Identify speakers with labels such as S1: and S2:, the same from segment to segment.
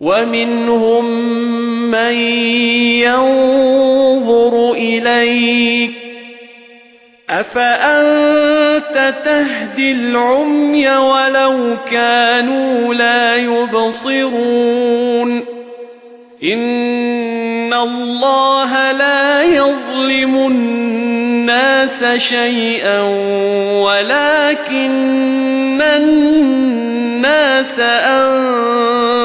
S1: وَمِنْهُمْ مَن يَنظُرُ إِلَيْكَ أَفَأَنْتَ تَهْدِي الْعُمْيَ وَلَوْ كَانُوا لَا يُبْصِرُونَ إِنَّ اللَّهَ لَا يَظْلِمُ النَّاسَ شَيْئًا وَلَكِنَّ النَّاسَ أَنفُسَهُمْ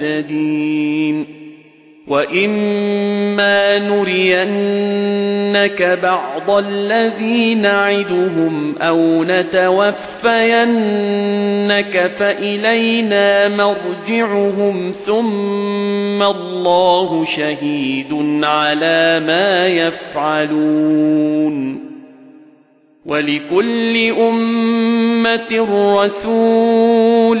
S1: مُهْتَدِينَ وَإِمَّا نُرِيَنَّكَ بَعْضَ الَّذِي نَعِدُهُمْ أَوْ نَتَوَفَّيَنَّكَ فَإِلَيْنَا مَرْجِعُهُمْ ثُمَّ اللَّهُ شَهِيدٌ عَلَى مَا يَفْعَلُونَ. وَلِكُلِّ أُمَّةٍ رَسُولٌ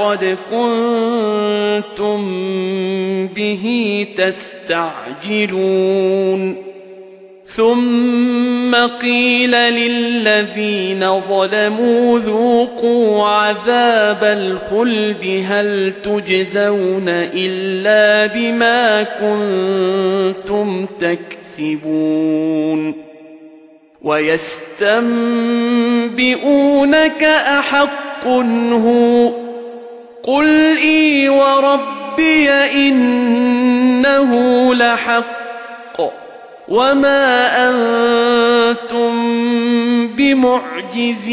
S1: وَقَدْ كُنْتُمْ بِهِ تَسْتَعْجِلُونَ. ثُمَّ قِيلَ لِلَّذِينَ ظَلَمُوا ذُوقُوا عَذَابَ الْخُلْدِ هَلْ تُجْزَوْنَ إِلَّا بِمَا كُنتُمْ تَكْسِبُونَ. وَيَسْتَنبِئُونَكَ أَحَقٌّ هُوَ قُلْ إِي وَرَبِّي إِنَّهُ لَحَقٌّ وَمَا أَنتُم بِمُعْجِزِينَ